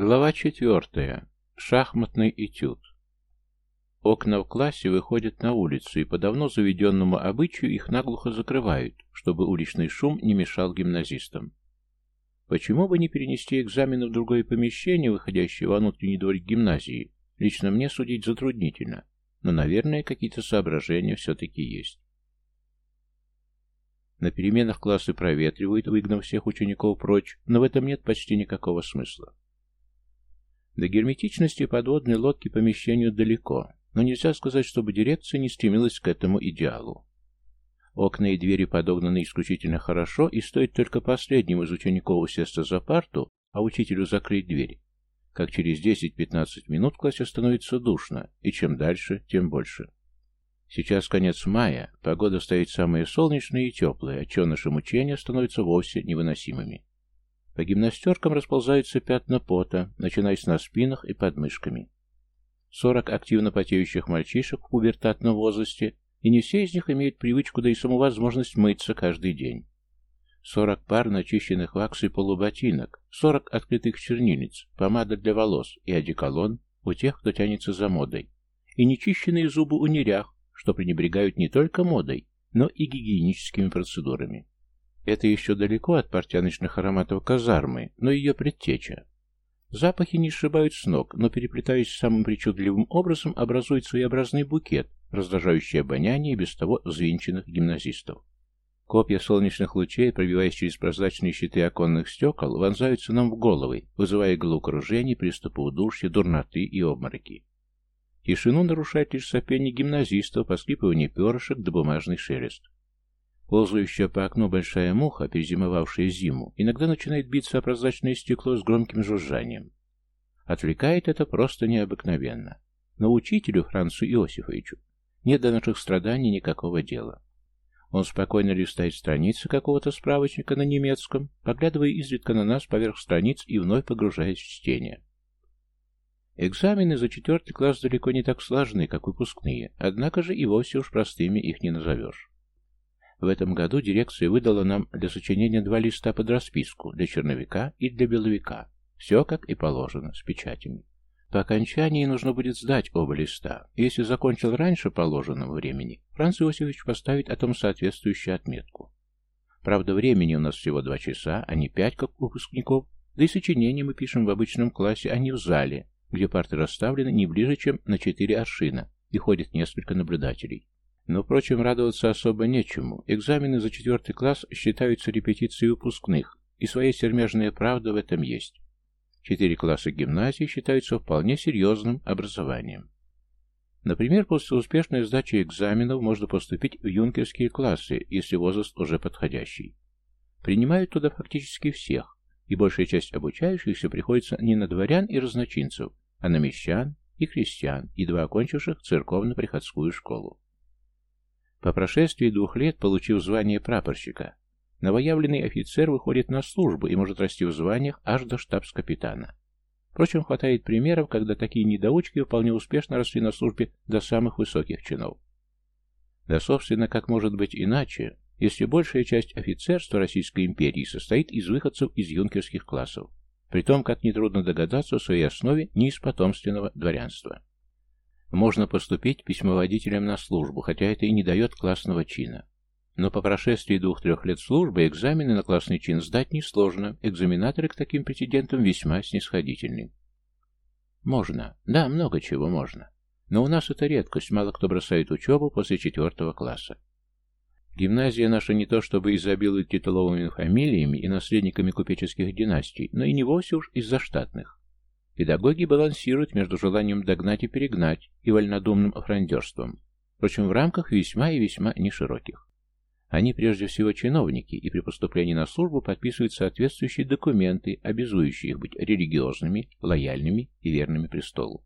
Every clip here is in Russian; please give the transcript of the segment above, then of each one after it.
Глава четвертая. Шахматный этюд. Окна в классе выходят на улицу, и по давно заведенному обычаю их наглухо закрывают, чтобы уличный шум не мешал гимназистам. Почему бы не перенести экзамены в другое помещение, выходящее во внутренний дворик гимназии? Лично мне судить затруднительно, но, наверное, какие-то соображения все-таки есть. На переменах классы проветривают, выгнав всех учеников прочь, но в этом нет почти никакого смысла. До герметичности подводной лодки помещению далеко, но нельзя сказать, чтобы дирекция не стремилась к этому идеалу. Окна и двери подогнаны исключительно хорошо, и стоит только последнему из учеников усесться за парту, а учителю закрыть дверь. Как через 10-15 минут в классе становится душно, и чем дальше, тем больше. Сейчас конец мая, погода стоит самая солнечная и теплая, а отчего наши мучения становятся вовсе невыносимыми. По гимнастеркам расползаются пятна пота, начинаясь на спинах и подмышками. 40 активно потеющих мальчишек в пубертатном возрасте, и не все из них имеют привычку, да и саму возможность мыться каждый день. 40 пар начищенных и полуботинок, 40 открытых чернильниц, помада для волос и одеколон у тех, кто тянется за модой, и нечищенные зубы у нерях, что пренебрегают не только модой, но и гигиеническими процедурами. Это еще далеко от портяночных ароматов казармы, но ее предтеча. Запахи не сшибают с ног, но, переплетаясь самым причудливым образом, образует своеобразный букет, раздражающий обоняние без того взвинченных гимназистов. Копья солнечных лучей, пробиваясь через прозрачные щиты оконных стекол, вонзаются нам в головы, вызывая головокружение, приступы удушья, дурноты и обмороки. Тишину нарушает лишь сопение гимназистов, поскрипывание перышек до бумажный шелест. Ползающая по окну большая муха, перезимовавшая зиму, иногда начинает биться о прозрачное стекло с громким жужжанием. Отвлекает это просто необыкновенно. Но учителю Францу Иосифовичу нет до наших страданий никакого дела. Он спокойно листает страницы какого-то справочника на немецком, поглядывая изредка на нас поверх страниц и вновь погружаясь в чтение. Экзамены за четвертый класс далеко не так слажены, как выпускные, однако же и вовсе уж простыми их не назовешь. В этом году дирекция выдала нам для сочинения два листа под расписку для черновика и для беловика. Все как и положено, с печатями. По окончании нужно будет сдать оба листа. Если закончил раньше положенного времени, Франц Иосифович поставит о том соответствующую отметку. Правда, времени у нас всего два часа, а не пять, как у выпускников, да и сочинения мы пишем в обычном классе, а не в зале, где парты расставлены не ближе, чем на четыре аршина, и ходит несколько наблюдателей. Но, впрочем, радоваться особо нечему. Экзамены за четвертый класс считаются репетицией выпускных, и своя сермяжная правда в этом есть. Четыре класса гимназии считаются вполне серьезным образованием. Например, после успешной сдачи экзаменов можно поступить в юнкерские классы, если возраст уже подходящий. Принимают туда фактически всех, и большая часть обучающихся приходится не на дворян и разночинцев, а на мещан и крестьян, едва окончивших церковно-приходскую школу. По прошествии двух лет, получив звание прапорщика, новоявленный офицер выходит на службу и может расти в званиях аж до штабс-капитана. Впрочем, хватает примеров, когда такие недоучки вполне успешно росли на службе до самых высоких чинов. Да, собственно, как может быть иначе, если большая часть офицерства Российской империи состоит из выходцев из юнкерских классов, при том, как нетрудно догадаться, в своей основе не из потомственного дворянства. Можно поступить письмоводителем на службу, хотя это и не дает классного чина. Но по прошествии двух-трех лет службы экзамены на классный чин сдать несложно, экзаменаторы к таким претендентам весьма снисходительны. Можно. Да, много чего можно. Но у нас это редкость, мало кто бросает учебу после четвертого класса. Гимназия наша не то чтобы изобилует титуловыми фамилиями и наследниками купеческих династий, но и не вовсе уж из-за штатных. Педагоги балансируют между желанием догнать и перегнать и вольнодумным франдерством, впрочем, в рамках весьма и весьма нешироких. Они прежде всего чиновники и при поступлении на службу подписывают соответствующие документы, обязующие их быть религиозными, лояльными и верными престолу.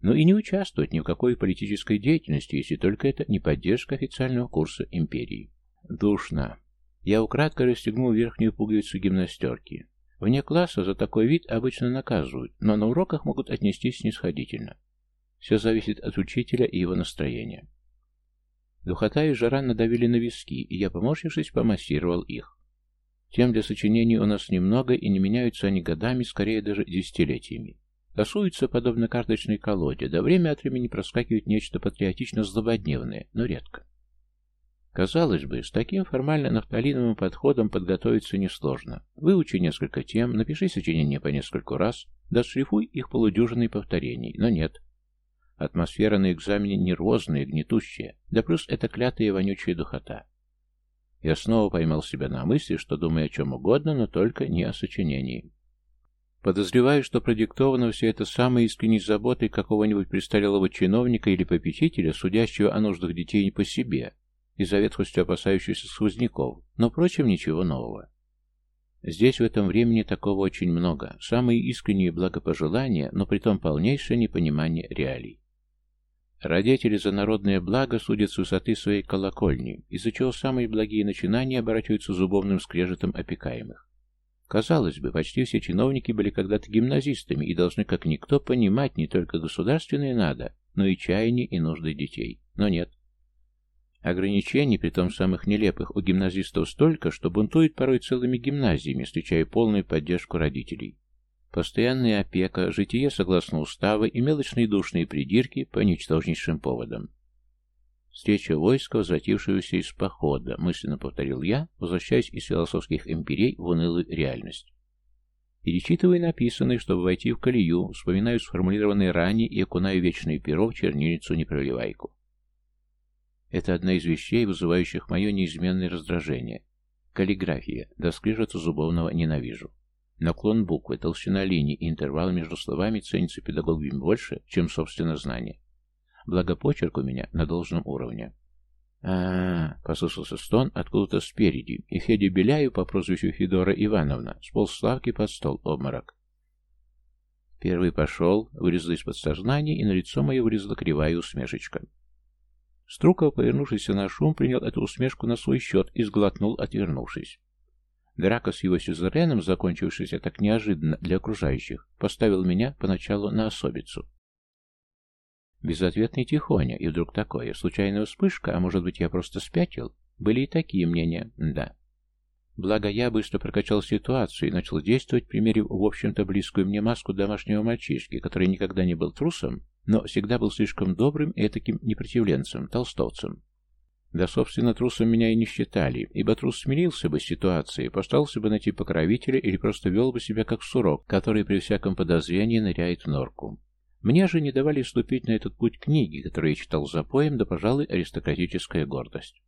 Но и не участвуют ни в какой политической деятельности, если только это не поддержка официального курса империи. Душно. Я украдкой расстегнул верхнюю пуговицу гимнастерки. Вне класса за такой вид обычно наказывают, но на уроках могут отнестись снисходительно. Все зависит от учителя и его настроения. Духота и жара надавили на виски, и я, поморщившись, помассировал их. Тем для сочинений у нас немного, и не меняются они годами, скорее даже десятилетиями. Тасуются, подобно карточной колоде, да время от времени проскакивает нечто патриотично-злободневное, но редко. Казалось бы, с таким формально нафталиновым подходом подготовиться несложно. Выучи несколько тем, напиши сочинение по нескольку раз, дошлифуй их полудюжиной повторений, но нет. Атмосфера на экзамене нервозная, гнетущая, да плюс эта клятая вонючая духота. Я снова поймал себя на мысли, что думаю о чем угодно, но только не о сочинении. Подозреваю, что продиктовано все это самой искренней заботой какого-нибудь престарелого чиновника или попечителя, судящего о нуждах детей не по себе, и за ветхостью опасающихся сквозняков, но, впрочем, ничего нового. Здесь в этом времени такого очень много, самые искренние благопожелания, но при том полнейшее непонимание реалий. Родители за народное благо судят с высоты своей колокольни, из-за чего самые благие начинания оборачиваются зубовным скрежетом опекаемых. Казалось бы, почти все чиновники были когда-то гимназистами и должны как никто понимать не только государственные надо, но и чаяния и нужды детей. Но нет. Ограничений, при том самых нелепых, у гимназистов столько, что бунтуют порой целыми гимназиями, встречая полную поддержку родителей. Постоянная опека, житие согласно уставу и мелочные душные придирки по ничтожнейшим поводам. Встреча войска, возвратившегося из похода, мысленно повторил я, возвращаясь из философских империй в унылую реальность. Перечитывая написанное, чтобы войти в колею, вспоминаю сформулированные ранее и окунаю вечную перо в чернильницу-непроливайку. Это одна из вещей, вызывающих мое неизменное раздражение. Каллиграфия, до скрежета зубовного ненавижу. Наклон буквы, толщина линий и интервал между словами ценится педагогами больше, чем, собственно, знание. Благо, почерк у меня на должном уровне. а, -а, -а послышался стон откуда-то спереди, и Федя Беляю по прозвищу Федора Ивановна сполз славки под стол обморок. Первый пошел, вырезал из под сознания и на лицо мое вырезала кривая усмешечка. Струков, повернувшийся на шум, принял эту усмешку на свой счет и сглотнул, отвернувшись. Драка с его сюзереном, закончившаяся так неожиданно для окружающих, поставил меня поначалу на особицу. Безответный тихоня, и вдруг такое, случайная вспышка, а может быть я просто спятил, были и такие мнения, да. Благо я быстро прокачал ситуацию и начал действовать, примерив, в общем-то, близкую мне маску домашнего мальчишки, который никогда не был трусом, но всегда был слишком добрым и таким непротивленцем, толстовцем. Да, собственно, трусом меня и не считали, ибо трус смирился бы с ситуацией, постарался бы найти покровителя или просто вел бы себя как сурок, который при всяком подозрении ныряет в норку. Мне же не давали ступить на этот путь книги, которые я читал за поем, да, пожалуй, аристократическая гордость.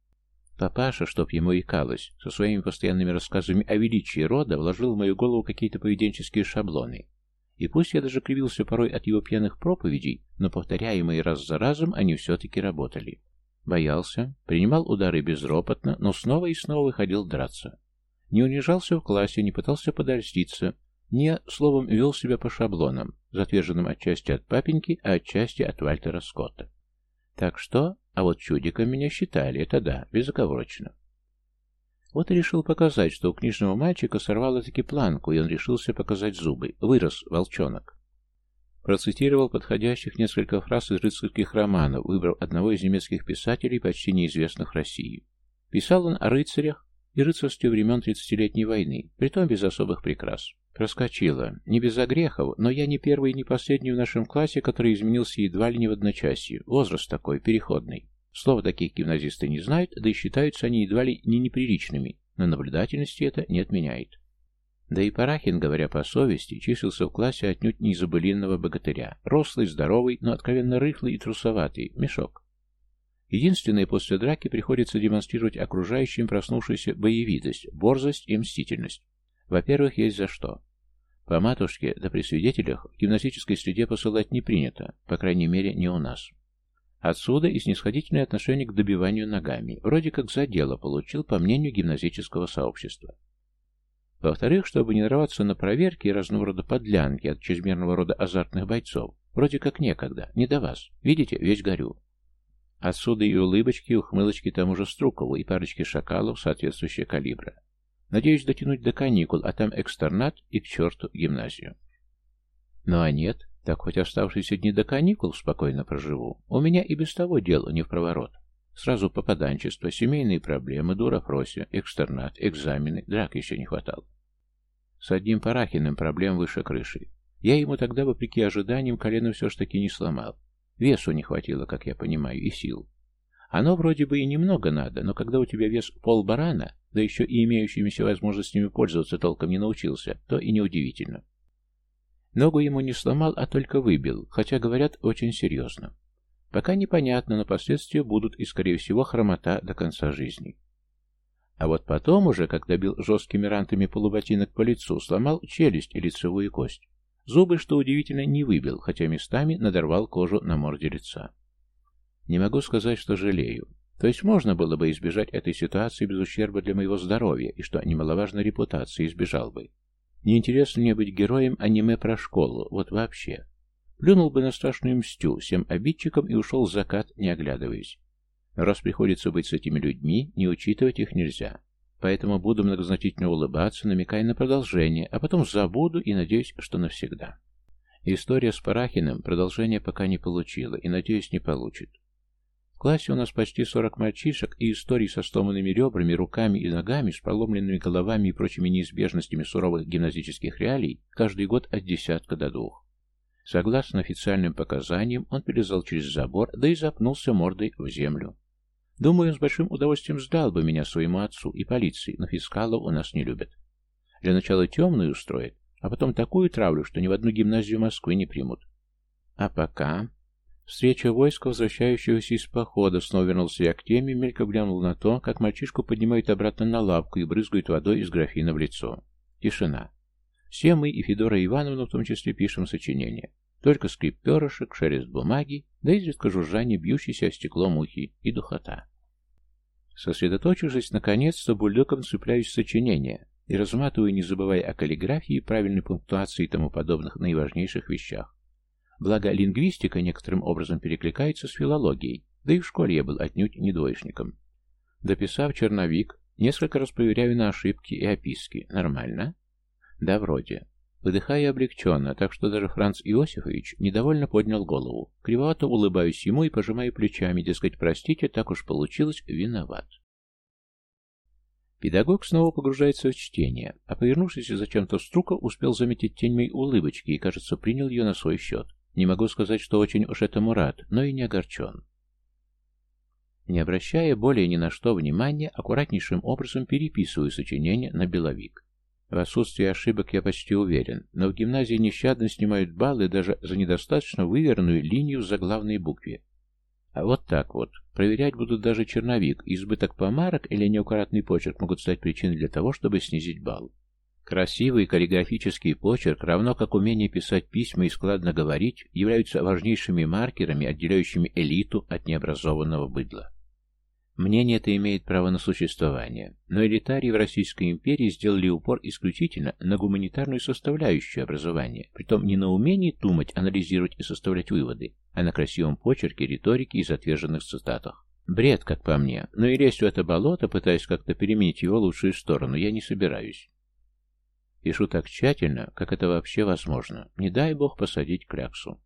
Папаша, чтоб ему икалось, со своими постоянными рассказами о величии рода вложил в мою голову какие-то поведенческие шаблоны, и пусть я даже кривился порой от его пьяных проповедей, но повторяемые раз за разом они все-таки работали. Боялся, принимал удары безропотно, но снова и снова выходил драться. Не унижался в классе, не пытался подольститься, не, словом, вел себя по шаблонам, затверженным отчасти от папеньки, а отчасти от Вальтера Скотта. Так что, а вот чудиком меня считали, это да, безоговорочно. Вот и решил показать, что у книжного мальчика сорвало-таки планку, и он решился показать зубы. Вырос, волчонок. Процитировал подходящих несколько фраз из рыцарских романов, выбрав одного из немецких писателей, почти неизвестных России. Писал он о рыцарях и рыцарстве времен Тридцатилетней войны, притом без особых прикрас. Проскочила. Не без огрехов, но я не первый и не последний в нашем классе, который изменился едва ли не в одночасье. Возраст такой, переходный. Слово таких гимназисты не знают, да и считаются они едва ли не неприличными, но наблюдательности это не отменяет. Да и Парахин, говоря по совести, числился в классе отнюдь не из богатыря. Рослый, здоровый, но откровенно рыхлый и трусоватый. Мешок. Единственное, после драки приходится демонстрировать окружающим проснувшуюся боевитость, борзость и мстительность. Во-первых, есть за что. По матушке, да при свидетелях, в гимнастической среде посылать не принято, по крайней мере, не у нас. Отсюда и снисходительное отношение к добиванию ногами, вроде как за дело получил, по мнению гимназического сообщества. Во-вторых, чтобы не нарваться на проверки и разного рода подлянки от чрезмерного рода азартных бойцов, вроде как некогда, не до вас, видите, весь горю. Отсюда и улыбочки, и ухмылочки тому же Струкову, и парочки шакалов соответствующего калибра. Надеюсь дотянуть до каникул, а там экстернат и к черту гимназию. Ну а нет, так хоть оставшиеся дни до каникул спокойно проживу. У меня и без того дело не в проворот. Сразу попаданчество, семейные проблемы, дура Фрося, экстернат, экзамены, драк еще не хватало. С одним Парахиным проблем выше крыши. Я ему тогда, вопреки ожиданиям, колено все ж таки не сломал. Весу не хватило, как я понимаю, и сил. Оно вроде бы и немного надо, но когда у тебя вес пол барана, да еще и имеющимися возможностями пользоваться толком не научился, то и неудивительно. Ногу ему не сломал, а только выбил, хотя, говорят, очень серьезно. Пока непонятно, но последствия будут и, скорее всего, хромота до конца жизни. А вот потом уже, когда бил жесткими рантами полуботинок по лицу, сломал челюсть и лицевую кость. Зубы, что удивительно, не выбил, хотя местами надорвал кожу на морде лица. Не могу сказать, что жалею. То есть можно было бы избежать этой ситуации без ущерба для моего здоровья, и, что немаловажно, репутации избежал бы. Неинтересно мне быть героем аниме про школу, вот вообще. Плюнул бы на страшную мстю всем обидчикам и ушел в закат, не оглядываясь. Раз приходится быть с этими людьми, не учитывать их нельзя. Поэтому буду многозначительно улыбаться, намекая на продолжение, а потом забуду и надеюсь, что навсегда. История с Парахиным продолжения пока не получила и, надеюсь, не получит классе у нас почти 40 мальчишек, и истории со сломанными ребрами, руками и ногами, с проломленными головами и прочими неизбежностями суровых гимназических реалий, каждый год от десятка до двух. Согласно официальным показаниям, он перелезал через забор, да и запнулся мордой в землю. Думаю, он с большим удовольствием сдал бы меня своему отцу и полиции, но фискалов у нас не любят. Для начала темную устроит, а потом такую травлю, что ни в одну гимназию Москвы не примут. А пока Встреча войска, возвращающегося из похода, снова вернулся я к теме, Мелько глянул на то, как мальчишку поднимают обратно на лавку и брызгают водой из графина в лицо. Тишина. Все мы и Федора Ивановна в том числе пишем сочинение. Только скрип перышек, шелест бумаги, да изредка жужжание, бьющейся о стекло мухи и духота. Сосредоточившись, наконец-то, бульдоком цепляюсь в сочинение и разматываю, не забывая о каллиграфии, правильной пунктуации и тому подобных наиважнейших вещах. Благо, лингвистика некоторым образом перекликается с филологией, да и в школе я был отнюдь не двоечником. Дописав черновик, несколько раз проверяю на ошибки и описки. Нормально? Да, вроде. Выдыхая облегченно, так что даже Франц Иосифович недовольно поднял голову. Кривовато улыбаюсь ему и пожимаю плечами, дескать, простите, так уж получилось, виноват. Педагог снова погружается в чтение, а повернувшись зачем-то в струка, успел заметить тень моей улыбочки и, кажется, принял ее на свой счет. Не могу сказать, что очень уж этому рад, но и не огорчен. Не обращая более ни на что внимания, аккуратнейшим образом переписываю сочинение на беловик. В отсутствии ошибок я почти уверен, но в гимназии нещадно снимают баллы даже за недостаточно выверенную линию в заглавной букве. А вот так вот. Проверять будут даже черновик, избыток помарок или неаккуратный почерк могут стать причиной для того, чтобы снизить балл. Красивый каллиграфический почерк, равно как умение писать письма и складно говорить, являются важнейшими маркерами, отделяющими элиту от необразованного быдла. Мнение это имеет право на существование, но элитарии в Российской империи сделали упор исключительно на гуманитарную составляющую образования, притом не на умении думать, анализировать и составлять выводы, а на красивом почерке, риторике и затверженных цитатах. Бред, как по мне, но и лезть в это болото, пытаясь как-то переменить его лучшую сторону, я не собираюсь. Пишу так тщательно, как это вообще возможно. Не дай бог посадить кляксу.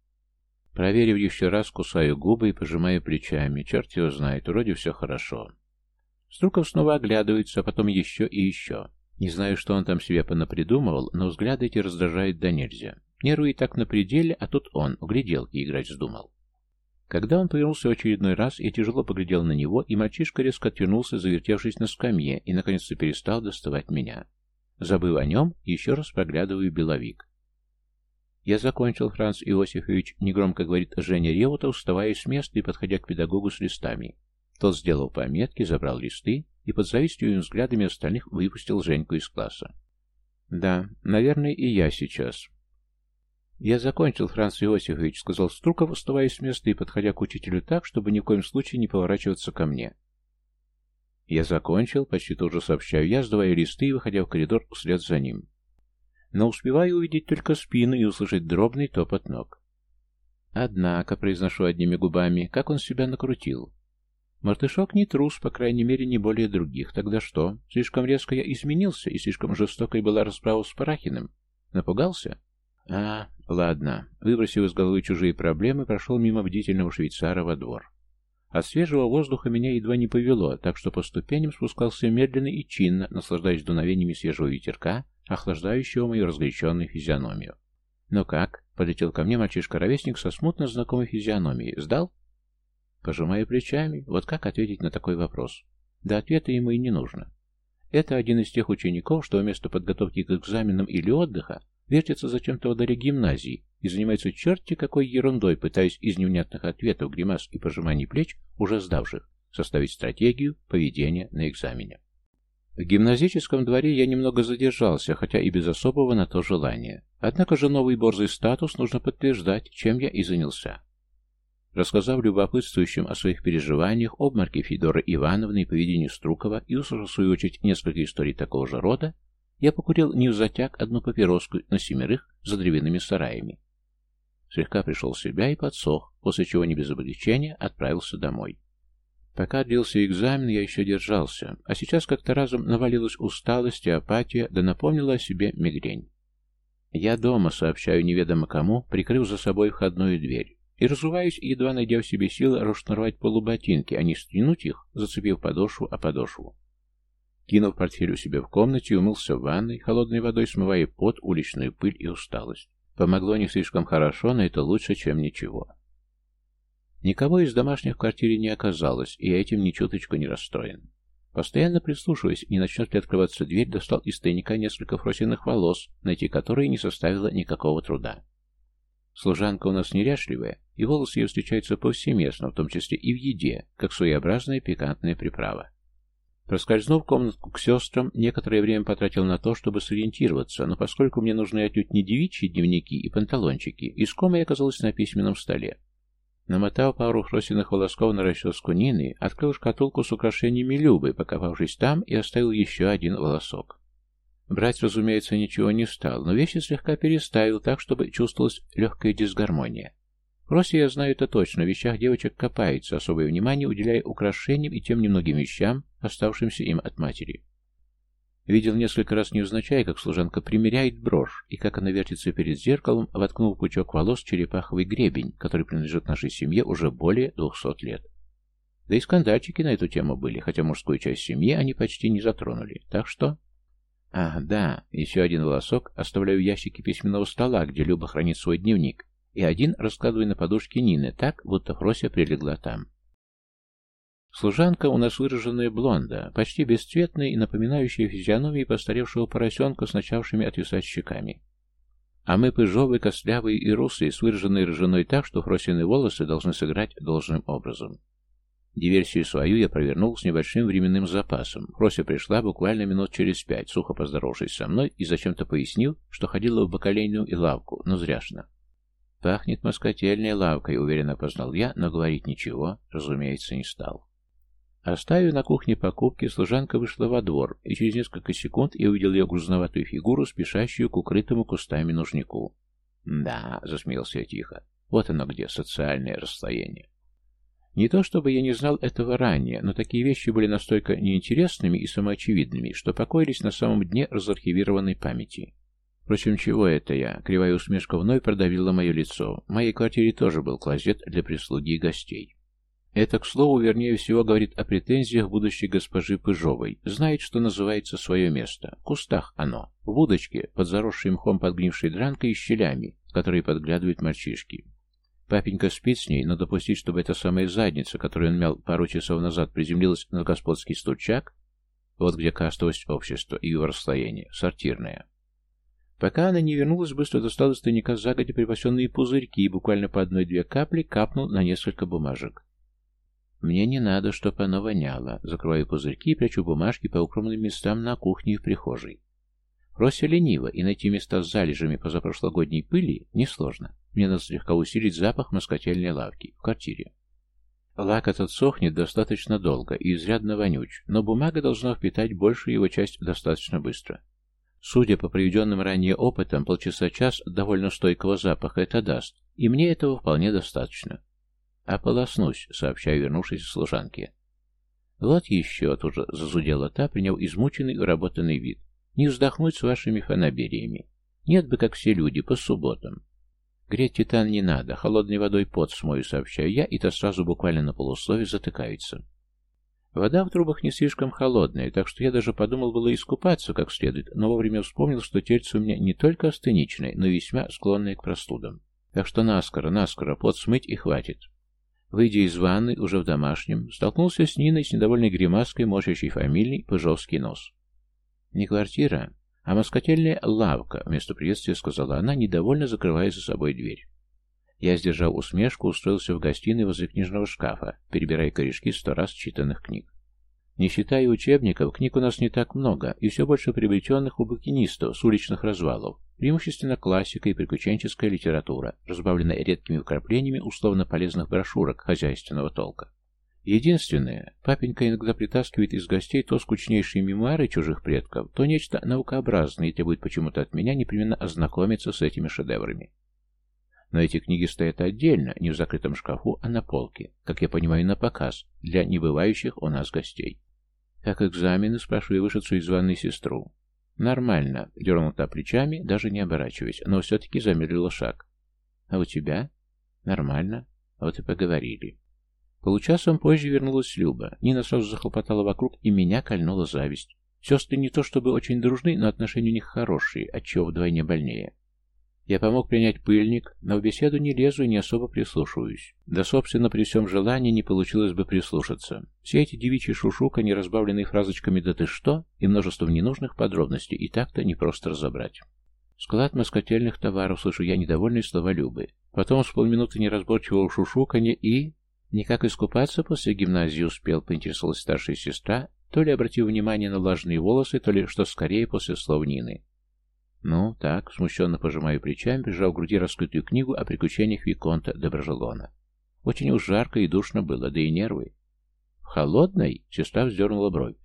Проверив еще раз, кусаю губы и пожимаю плечами. Черт его знает, вроде все хорошо. Струков снова оглядывается, а потом еще и еще. Не знаю, что он там себе понапридумывал, но взгляды эти раздражают до нельзя. Нервы и так на пределе, а тут он в гляделки играть вздумал. Когда он повернулся в очередной раз, я тяжело поглядел на него, и мальчишка резко отвернулся, завертевшись на скамье, и наконец-то перестал доставать меня. Забыв о нем, еще раз проглядываю беловик. «Я закончил, Франц Иосифович», — негромко говорит Женя Реутов, вставая с места и подходя к педагогу с листами. Тот сделал пометки, забрал листы и под завистью взглядами остальных выпустил Женьку из класса. «Да, наверное, и я сейчас». «Я закончил, Франц Иосифович», — сказал Струков, вставая с места и подходя к учителю так, чтобы ни в коем случае не поворачиваться ко мне. Я закончил, почти тут же сообщаю я, сдавая листы и выходя в коридор вслед за ним. Но успеваю увидеть только спину и услышать дробный топот ног. Однако, произношу одними губами, как он себя накрутил. Мартышок не трус, по крайней мере, не более других. Тогда что? Слишком резко я изменился, и слишком жестокой была расправа с Парахиным. Напугался? А, ладно. Выбросив из головы чужие проблемы, прошел мимо бдительного швейцара во двор. От свежего воздуха меня едва не повело, так что по ступеням спускался медленно и чинно, наслаждаясь дуновениями свежего ветерка, охлаждающего мою разгоряченную физиономию. «Ну как?» — полетел ко мне мальчишка-ровесник со смутно знакомой физиономией. «Сдал?» Пожимая плечами, вот как ответить на такой вопрос? Да ответа ему и не нужно. Это один из тех учеников, что вместо подготовки к экзаменам или отдыха вертится зачем-то в даре гимназии, и занимаются черти какой ерундой, пытаясь из невнятных ответов, гримас и пожиманий плеч, уже сдавших, составить стратегию поведения на экзамене. В гимназическом дворе я немного задержался, хотя и без особого на то желания. Однако же новый борзый статус нужно подтверждать, чем я и занялся. Рассказав любопытствующим о своих переживаниях, обморке Федора Ивановны и поведении Струкова и услышав, в свою очередь, несколько историй такого же рода, я покурил не в затяг одну папироску на семерых за древяными сараями слегка пришел в себя и подсох, после чего не без облегчения отправился домой. Пока длился экзамен, я еще держался, а сейчас как-то разом навалилась усталость и апатия, да напомнила о себе мигрень. Я дома, сообщаю неведомо кому, прикрыв за собой входную дверь. И разуваюсь, едва найдя в себе силы расшнуровать полуботинки, а не стянуть их, зацепив подошву о подошву. Кинув портфель у себя в комнате, умылся в ванной, холодной водой смывая пот, уличную пыль и усталость. Помогло не слишком хорошо, но это лучше, чем ничего. Никого из домашних в квартире не оказалось, и я этим ни чуточку не расстроен. Постоянно прислушиваясь, не начнет ли открываться дверь, достал из тайника несколько фросиных волос, найти которые не составило никакого труда. Служанка у нас неряшливая, и волосы ее встречаются повсеместно, в том числе и в еде, как своеобразная пикантная приправа. Проскользнув в комнатку к сестрам, некоторое время потратил на то, чтобы сориентироваться, но поскольку мне нужны отнюдь не девичьи дневники и панталончики, искомая оказалась на письменном столе. Намотав пару хросиных волосков на расческу Нины, открыл шкатулку с украшениями Любы, покопавшись там, и оставил еще один волосок. Брать, разумеется, ничего не стал, но вещи слегка переставил так, чтобы чувствовалась легкая дисгармония. Росе, я знаю это точно, в вещах девочек копается, особое внимание уделяя украшениям и тем немногим вещам, оставшимся им от матери. Видел несколько раз невзначай, как служанка примеряет брошь, и как она вертится перед зеркалом, воткнув пучок волос черепаховый гребень, который принадлежит нашей семье уже более двухсот лет. Да и скандальчики на эту тему были, хотя мужскую часть семьи они почти не затронули, так что... А, да, еще один волосок оставляю в ящике письменного стола, где Люба хранит свой дневник, и один раскладывая на подушке Нины, так, будто Фрося прилегла там. Служанка у нас выраженная блонда, почти бесцветная и напоминающая физиономии постаревшего поросенка с начавшими отвисать щеками. А мы пыжовые, костлявые и русые, с выраженной рыжиной так, что фросины волосы должны сыграть должным образом. Диверсию свою я провернул с небольшим временным запасом. Фрося пришла буквально минут через пять, сухо поздоровавшись со мной и зачем-то пояснил, что ходила в бакалейную и лавку, но зряшно. Пахнет москотельной лавкой, уверенно познал я, но говорить ничего, разумеется, не стал. Оставив на кухне покупки, служанка вышла во двор, и через несколько секунд я увидел ее грузноватую фигуру, спешащую к укрытому кустами нужнику. «Да», — засмеялся я тихо, — «вот оно где, социальное расстояние». Не то чтобы я не знал этого ранее, но такие вещи были настолько неинтересными и самоочевидными, что покоились на самом дне разархивированной памяти. Впрочем, чего это я? Кривая усмешка вновь продавила мое лицо. В моей квартире тоже был клозет для прислуги и гостей. Это, к слову, вернее всего, говорит о претензиях будущей госпожи Пыжовой. Знает, что называется свое место. В кустах оно. В удочке, под заросшим мхом подгнившей дранкой и щелями, которые подглядывают мальчишки. Папенька спит с ней, но допустить, чтобы эта самая задница, которую он мял пару часов назад, приземлилась на господский стульчак, вот где кастовость общества и его расслоение, сортирное. Пока она не вернулась, быстро достал из тайника загодя припасенные пузырьки и буквально по одной-две капли капнул на несколько бумажек. «Мне не надо, чтоб оно воняло». Закрываю пузырьки и прячу бумажки по укромным местам на кухне и в прихожей. Рося лениво и найти места с залежами позапрошлогодней пыли несложно. Мне надо слегка усилить запах москотельной лавки в квартире. Лак этот сохнет достаточно долго и изрядно вонюч, но бумага должна впитать большую его часть достаточно быстро. Судя по приведенным ранее опытам, полчаса-час довольно стойкого запаха это даст, и мне этого вполне достаточно. «Ополоснусь», — сообщаю вернувшись в служанке. «Вот еще», — тут же зазудела та, приняв измученный и уработанный вид. «Не вздохнуть с вашими фанабериями. Нет бы, как все люди, по субботам». «Греть титан не надо, холодной водой пот смою», — сообщаю я, и то сразу буквально на полуслове затыкается. Вода в трубах не слишком холодная, так что я даже подумал было искупаться как следует, но вовремя вспомнил, что тельце у меня не только астеничное, но весьма склонное к простудам. Так что наскоро, наскоро, пот смыть и хватит. Выйдя из ванны, уже в домашнем, столкнулся с Ниной с недовольной гримаской, морщащей фамильный пыжовский нос. «Не квартира, а москательная лавка», — вместо приветствия сказала она, недовольно закрывая за собой дверь. Я, сдержав усмешку, устроился в гостиной возле книжного шкафа, перебирая корешки сто раз читанных книг. Не считая учебников, книг у нас не так много, и все больше приобретенных у букинистов с уличных развалов. Преимущественно классика и приключенческая литература, разбавленная редкими вкраплениями условно полезных брошюрок хозяйственного толка. Единственное, папенька иногда притаскивает из гостей то скучнейшие мемуары чужих предков, то нечто наукообразное и требует почему-то от меня непременно ознакомиться с этими шедеврами. Но эти книги стоят отдельно, не в закрытом шкафу, а на полке, как я понимаю, на показ, для небывающих у нас гостей. «Как экзамены?» – спрашиваю вышедшую из ванной сестру. «Нормально», – дернута плечами, даже не оборачиваясь, но все-таки замедлила шаг. «А у тебя?» «Нормально. А Вот и поговорили». Получасом позже вернулась Люба. Нина сразу захлопотала вокруг, и меня кольнула зависть. Сестры не то чтобы очень дружны, но отношения у них хорошие, отчего вдвойне больнее. Я помог принять пыльник, но в беседу не лезу и не особо прислушиваюсь. Да, собственно, при всем желании не получилось бы прислушаться. Все эти девичьи шушука, не разбавленные фразочками «да ты что» и множеством ненужных подробностей, и так-то непросто разобрать. Склад москотельных товаров, слышу я недовольные слова Любы. Потом с полминуты неразборчивого шушуканья и... Никак искупаться после гимназии успел, поинтересовалась старшая сестра, то ли обратив внимание на влажные волосы, то ли, что скорее, после слов Нины. «Ну, так», — смущенно пожимаю плечами, прижав в груди раскрытую книгу о приключениях Виконта Доброжелона. Очень уж жарко и душно было, да и нервы. «В холодной?» — сестра вздернула бровь.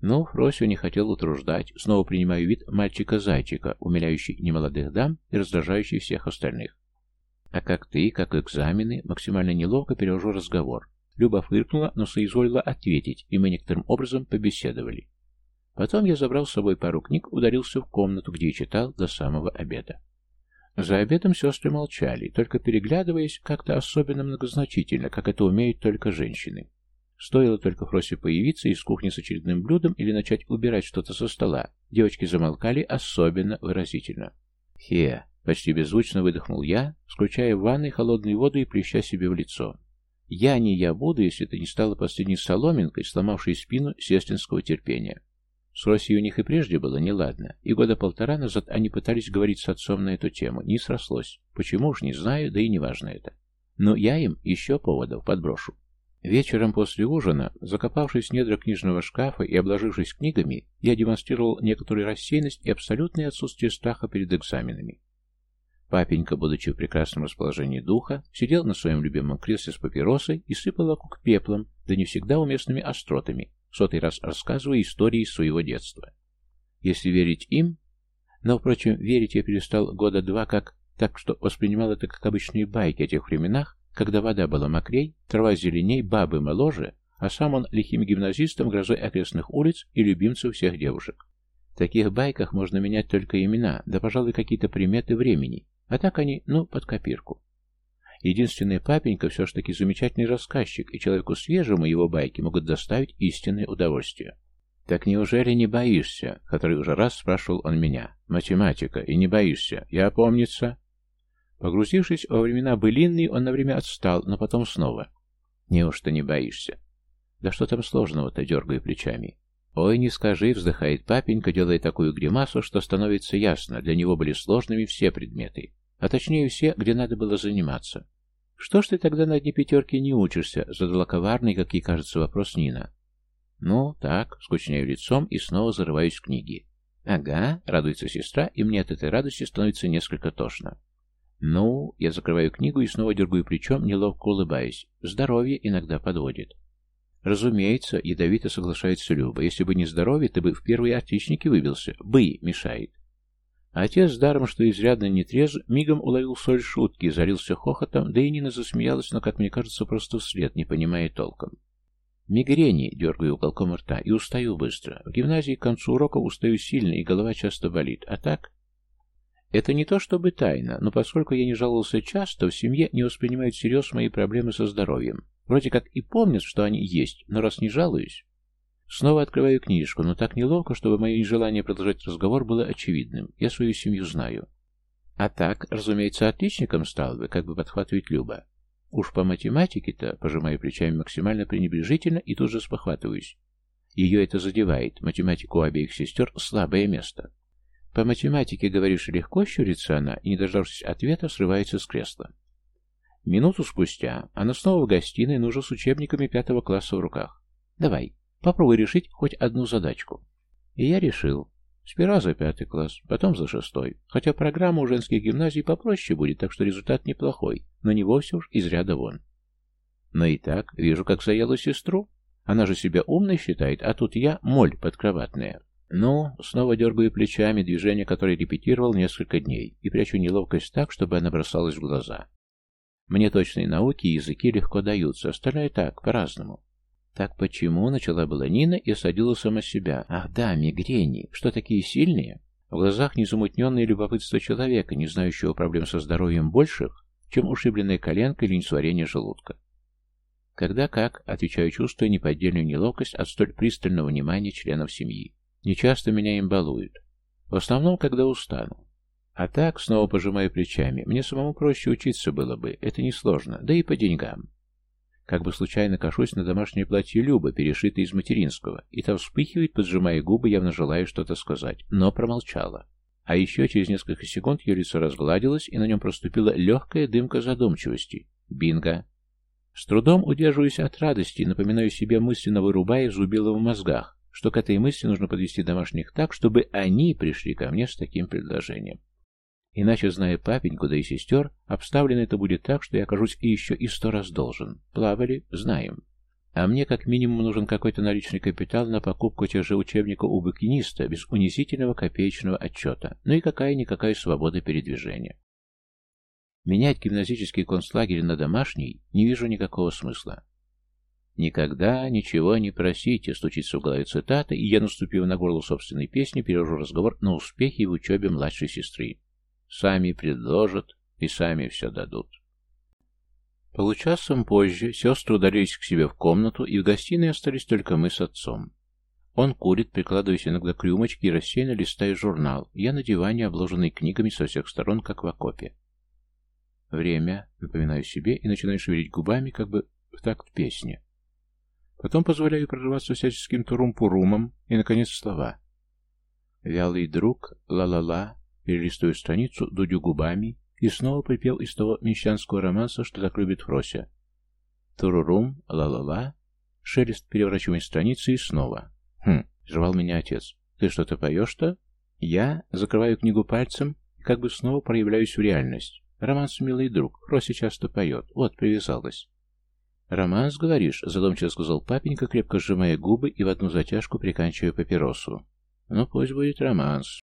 Ну, Фросю не хотел утруждать, снова принимаю вид мальчика-зайчика, умиляющий немолодых дам и раздражающий всех остальных. «А как ты, как экзамены?» — максимально неловко перевожу разговор. Люба фыркнула, но соизволила ответить, и мы некоторым образом побеседовали. Потом я забрал с собой пару книг, удалился в комнату, где и читал до самого обеда. За обедом сестры молчали, только переглядываясь как-то особенно многозначительно, как это умеют только женщины. Стоило только Фросе появиться из кухни с очередным блюдом или начать убирать что-то со стола, девочки замолкали особенно выразительно. «Хе!» — почти беззвучно выдохнул я, скучая в ванной холодную воду и плеща себе в лицо. «Я не я буду, если это не стало последней соломинкой, сломавшей спину сестринского терпения». С Росей у них и прежде было неладно, и года полтора назад они пытались говорить с отцом на эту тему, не срослось. Почему уж, не знаю, да и не важно это. Но я им еще поводов подброшу. Вечером после ужина, закопавшись в недра книжного шкафа и обложившись книгами, я демонстрировал некоторую рассеянность и абсолютное отсутствие страха перед экзаменами. Папенька, будучи в прекрасном расположении духа, сидел на своем любимом кресле с папиросой и сыпал вокруг пеплом, да не всегда уместными остротами, сотый раз рассказывая истории своего детства. Если верить им, но, впрочем, верить я перестал года два как, так что воспринимал это как обычные байки о тех временах, когда вода была мокрей, трава зеленей, бабы моложе, а сам он лихим гимназистом, грозой окрестных улиц и любимцем всех девушек. В таких байках можно менять только имена, да, пожалуй, какие-то приметы времени, а так они, ну, под копирку. Единственный папенька все ж таки замечательный рассказчик, и человеку свежему его байки могут доставить истинное удовольствие. «Так неужели не боишься?» — который уже раз спрашивал он меня. «Математика, и не боишься. Я помнится». Погрузившись во времена былинные, он на время отстал, но потом снова. «Неужто не боишься?» «Да что там сложного-то?» — дергаю плечами. «Ой, не скажи», — вздыхает папенька, делая такую гримасу, что становится ясно, для него были сложными все предметы, а точнее все, где надо было заниматься. «Что ж ты тогда на дне пятерки не учишься?» — задала коварный, как ей кажется, вопрос Нина. «Ну, так», — скучняю лицом и снова зарываюсь в книги. «Ага», — радуется сестра, и мне от этой радости становится несколько тошно. «Ну?» — я закрываю книгу и снова дергаю плечом, неловко улыбаясь. «Здоровье иногда подводит». «Разумеется», — ядовито соглашается Люба. «Если бы не здоровье, ты бы в первые отличники выбился. Бы мешает». Отец, даром что изрядно нетрезв, мигом уловил соль шутки, и залился хохотом, да и Нина засмеялась, но, как мне кажется, просто вслед, не понимая толком. Мигрени, дергаю уголком рта, и устаю быстро. В гимназии к концу урока устаю сильно, и голова часто болит. А так? Это не то чтобы тайна, но поскольку я не жаловался часто, в семье не воспринимают всерьез мои проблемы со здоровьем. Вроде как и помнят, что они есть, но раз не жалуюсь... Снова открываю книжку, но так неловко, чтобы мое нежелание продолжать разговор было очевидным. Я свою семью знаю. А так, разумеется, отличником стал бы, как бы подхватывает Люба. Уж по математике-то, пожимая плечами максимально пренебрежительно и тут же спохватываюсь. Ее это задевает, математику у обеих сестер слабое место. По математике, говоришь, легко щурится она, и, не дождавшись ответа, срывается с кресла. Минуту спустя она снова в гостиной, но уже с учебниками пятого класса в руках. «Давай, Попробуй решить хоть одну задачку. И я решил. Сперва за пятый класс, потом за шестой. Хотя программа у женских гимназий попроще будет, так что результат неплохой, но не вовсе уж из ряда вон. Но и так, вижу, как заела сестру. Она же себя умной считает, а тут я моль подкроватная. Ну, снова дергаю плечами, движение, которое репетировал несколько дней, и прячу неловкость так, чтобы она бросалась в глаза. Мне точные науки и языки легко даются, остальное так, по-разному. Так почему начала была Нина и осадила сама себя? Ах да, мигрени. Что такие сильные? В глазах незамутненное любопытство человека, не знающего проблем со здоровьем больших, чем ушибленная коленка или несварение желудка. Когда как, отвечаю, чувствуя неподдельную неловкость от столь пристального внимания членов семьи. Нечасто меня им балуют. В основном, когда устану. А так, снова пожимаю плечами, мне самому проще учиться было бы, это несложно, да и по деньгам. Как бы случайно кашусь на домашнее платье Любы, перешитое из материнского, и там вспыхивает, поджимая губы, явно желая что-то сказать, но промолчала. А еще через несколько секунд ее лицо разгладилось, и на нем проступила легкая дымка задумчивости. Бинго! С трудом удерживаюсь от радости, напоминаю себе мысленно вырубая зубило в мозгах, что к этой мысли нужно подвести домашних так, чтобы они пришли ко мне с таким предложением. Иначе, зная папеньку, да и сестер, обставлено это будет так, что я окажусь и еще и сто раз должен. Плавали, знаем. А мне как минимум нужен какой-то наличный капитал на покупку тех же учебников у букиниста без унизительного копеечного отчета, ну и какая-никакая свобода передвижения. Менять гимназический концлагерь на домашний не вижу никакого смысла. «Никогда ничего не просите», — стучится в голове цитата, и я, наступив на горло собственной песни, перевожу разговор на успехи в учебе младшей сестры. Сами предложат и сами все дадут. Получасом позже сестры удалились к себе в комнату, и в гостиной остались только мы с отцом. Он курит, прикладываясь иногда к рюмочке и рассеянно листая журнал. Я на диване, обложенный книгами со всех сторон, как в окопе. Время, напоминаю себе, и начинаю шевелить губами, как бы в такт песни. Потом позволяю прорываться всяческим турум-пурумом и, наконец, слова. «Вялый друг, ла-ла-ла, перелистывая страницу дудю губами и снова припев из того мещанского романса, что так любит Фрося. Турурум, ла-ла-ла, шелест переворачиваемой страницы и снова. Хм, жевал меня отец. Ты что-то поешь-то? Я закрываю книгу пальцем и как бы снова проявляюсь в реальность. Романс, милый друг, Фрося часто поет. Вот, привязалась. «Романс, говоришь?» — задумчиво сказал папенька, крепко сжимая губы и в одну затяжку приканчивая папиросу. Но пусть будет романс».